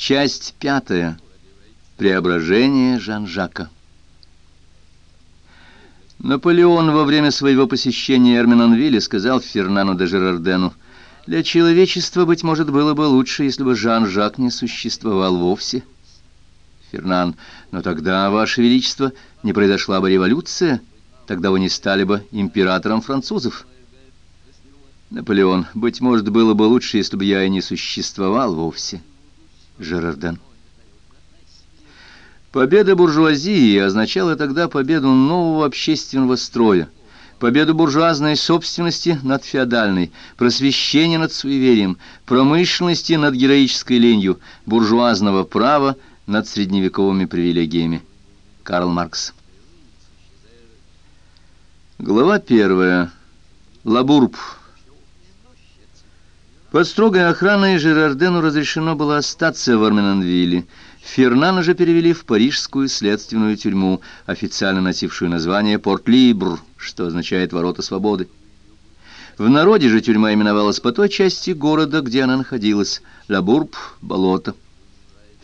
Часть пятая. Преображение Жан-Жака. Наполеон во время своего посещения Эрминонвилля сказал Фернану де Жерардену, «Для человечества, быть может, было бы лучше, если бы Жан-Жак не существовал вовсе». Фернан, «Но тогда, Ваше Величество, не произошла бы революция, тогда вы не стали бы императором французов». Наполеон, «Быть может, было бы лучше, если бы я и не существовал вовсе». Жерарден. Победа буржуазии означала тогда победу нового общественного строя, победу буржуазной собственности над феодальной, просвещения над суеверием, промышленности над героической ленью, буржуазного права над средневековыми привилегиями. Карл Маркс. Глава первая. Лабурб. Под строгой охраной Жерардену разрешено было остаться в Арменонвилле. Фернана же перевели в парижскую следственную тюрьму, официально носившую название Порт-Либр, что означает «ворота свободы». В народе же тюрьма именовалась по той части города, где она находилась — Лабурб, болото.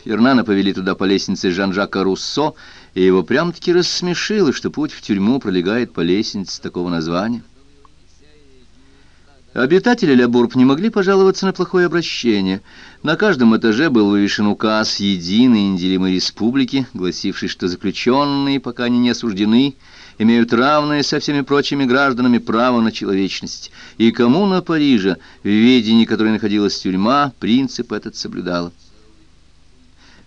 Фернана повели туда по лестнице Жан-Жака Руссо, и его прям-таки рассмешило, что путь в тюрьму пролегает по лестнице такого названия. Обитатели Лябурб не могли пожаловаться на плохое обращение. На каждом этаже был вывешен указ единой неделимой республики, гласивший, что заключенные, пока они не осуждены, имеют равное со всеми прочими гражданами право на человечность. И коммуна Парижа, в ведении которой находилась тюрьма, принцип этот соблюдала.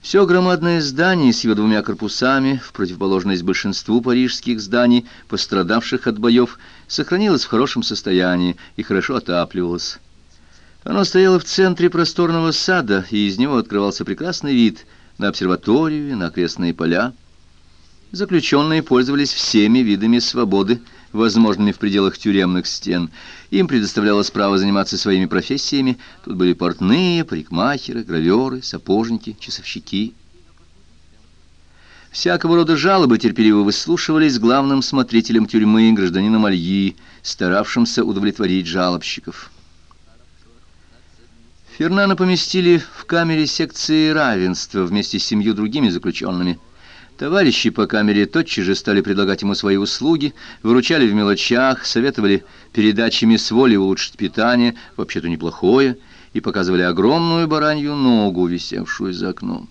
Все громадное здание с его двумя корпусами, в противоположность большинству парижских зданий, пострадавших от боев, сохранилось в хорошем состоянии и хорошо отапливалось. Оно стояло в центре просторного сада, и из него открывался прекрасный вид на обсерваторию и на окрестные поля. Заключенные пользовались всеми видами свободы, возможными в пределах тюремных стен. Им предоставлялось право заниматься своими профессиями. Тут были портные, парикмахеры, граверы, сапожники, часовщики. Всякого рода жалобы терпеливо выслушивались главным смотрителем тюрьмы, гражданином Альи, старавшимся удовлетворить жалобщиков. Фернана поместили в камере секции равенства вместе с семью другими заключенными – Товарищи по камере тотчас же стали предлагать ему свои услуги, выручали в мелочах, советовали передачами с воли улучшить питание, вообще-то неплохое, и показывали огромную баранью ногу, висевшую за окном.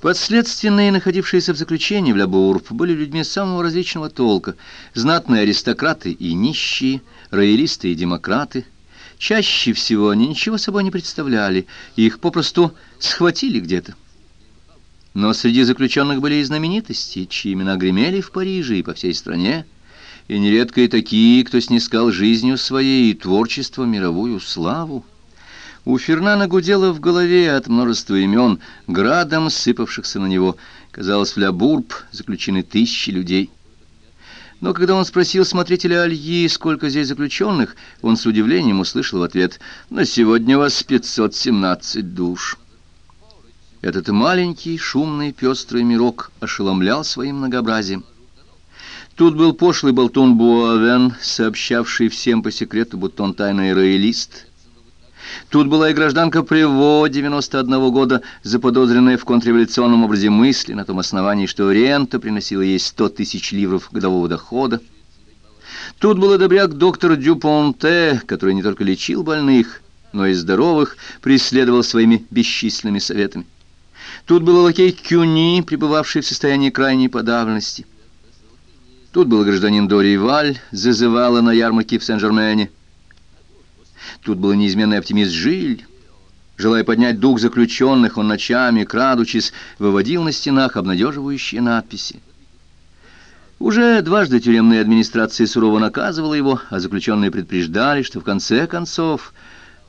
Подследственные, находившиеся в заключении в Лябурб, были людьми самого различного толка. Знатные аристократы и нищие, роялисты и демократы. Чаще всего они ничего собой не представляли, их попросту схватили где-то. Но среди заключенных были и знаменитости, чьи имена гремели в Париже и по всей стране, и нередко и такие, кто снискал жизнью своей и творчеством мировую славу. У Фернана гудело в голове от множества имен, градом сыпавшихся на него. Казалось, в Ля-Бурб заключены тысячи людей. Но когда он спросил смотрителя Альи, сколько здесь заключенных, он с удивлением услышал в ответ «На сегодня вас 517 душ». Этот маленький, шумный, пестрый мирок ошеломлял своим многообразием. Тут был пошлый болтун Буавен, сообщавший всем по секрету, будто он тайный роялист. Тут была и гражданка Приво, 91 года, заподозренная в контрреволюционном образе мысли, на том основании, что рента приносила ей 100 тысяч ливров годового дохода. Тут был и добряк доктор Дюпонте, который не только лечил больных, но и здоровых, преследовал своими бесчисленными советами. Тут был лакей Кюни, пребывавший в состоянии крайней подавленности. Тут был гражданин Дори Валь, зазывала на ярмарке в Сен-Жермене. Тут был неизменный оптимист Жиль. Желая поднять дух заключенных, он ночами, крадучись, выводил на стенах обнадеживающие надписи. Уже дважды тюремная администрация сурово наказывала его, а заключенные предупреждали, что в конце концов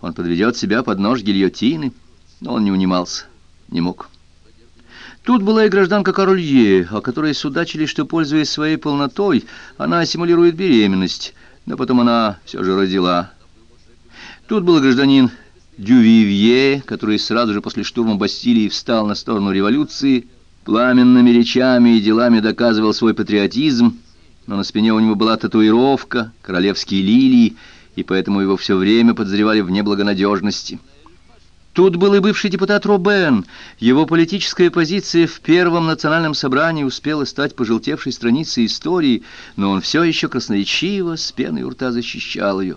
он подведет себя под нож гильотины, но он не унимался, не мог. Тут была и гражданка Королье, о которой судачили, что, пользуясь своей полнотой, она симулирует беременность, но потом она все же родила. Тут был гражданин Дювивье, который сразу же после штурма Бастилии встал на сторону революции, пламенными речами и делами доказывал свой патриотизм, но на спине у него была татуировка, королевские лилии, и поэтому его все время подозревали в неблагонадежности. Тут был и бывший депутат Робен. Его политическая позиция в Первом национальном собрании успела стать пожелтевшей страницей истории, но он все еще красноречиво с пеной у рта защищал ее.